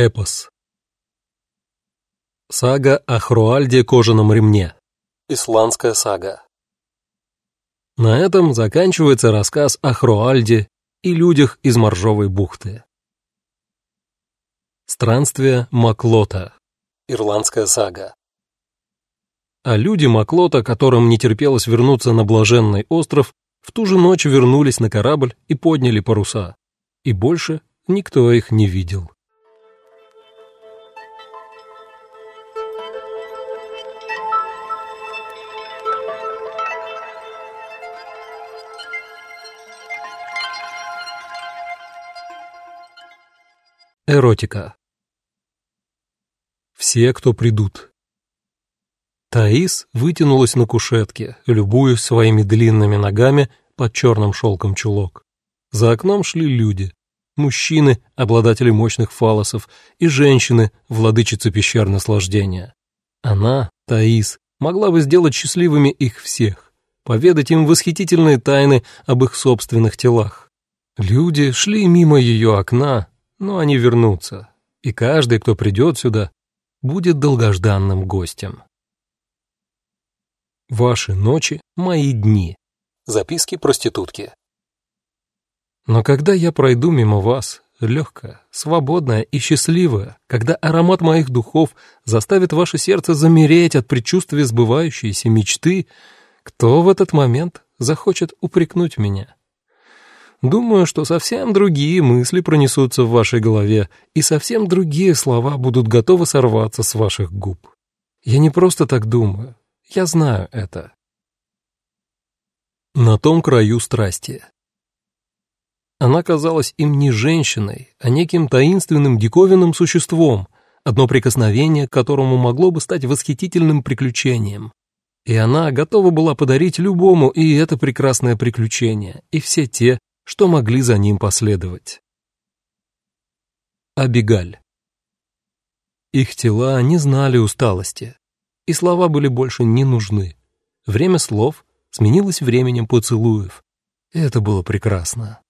Эпос. Сага о Хруальде кожаном ремне. Исландская сага. На этом заканчивается рассказ о Хруальде и людях из Моржовой бухты. Странствие Маклота. Ирландская сага. А люди Маклота, которым не терпелось вернуться на Блаженный остров, в ту же ночь вернулись на корабль и подняли паруса. И больше никто их не видел. Эротика. Все, кто придут. Таис вытянулась на кушетке, любуясь своими длинными ногами под черным шелком чулок. За окном шли люди. Мужчины, обладатели мощных фалосов, и женщины, владычицы пещер наслаждения. Она, Таис, могла бы сделать счастливыми их всех, поведать им восхитительные тайны об их собственных телах. Люди шли мимо ее окна, но они вернутся, и каждый, кто придет сюда, будет долгожданным гостем. Ваши ночи — мои дни. Записки проститутки. Но когда я пройду мимо вас, легкая, свободная и счастливая, когда аромат моих духов заставит ваше сердце замереть от предчувствия сбывающейся мечты, кто в этот момент захочет упрекнуть меня? Думаю, что совсем другие мысли пронесутся в вашей голове, и совсем другие слова будут готовы сорваться с ваших губ. Я не просто так думаю, я знаю это. На том краю страсти. Она казалась им не женщиной, а неким таинственным диковинным существом, одно прикосновение к которому могло бы стать восхитительным приключением. И она готова была подарить любому и это прекрасное приключение, и все те, что могли за ним последовать. Абигаль. Их тела не знали усталости, и слова были больше не нужны. Время слов сменилось временем поцелуев. Это было прекрасно.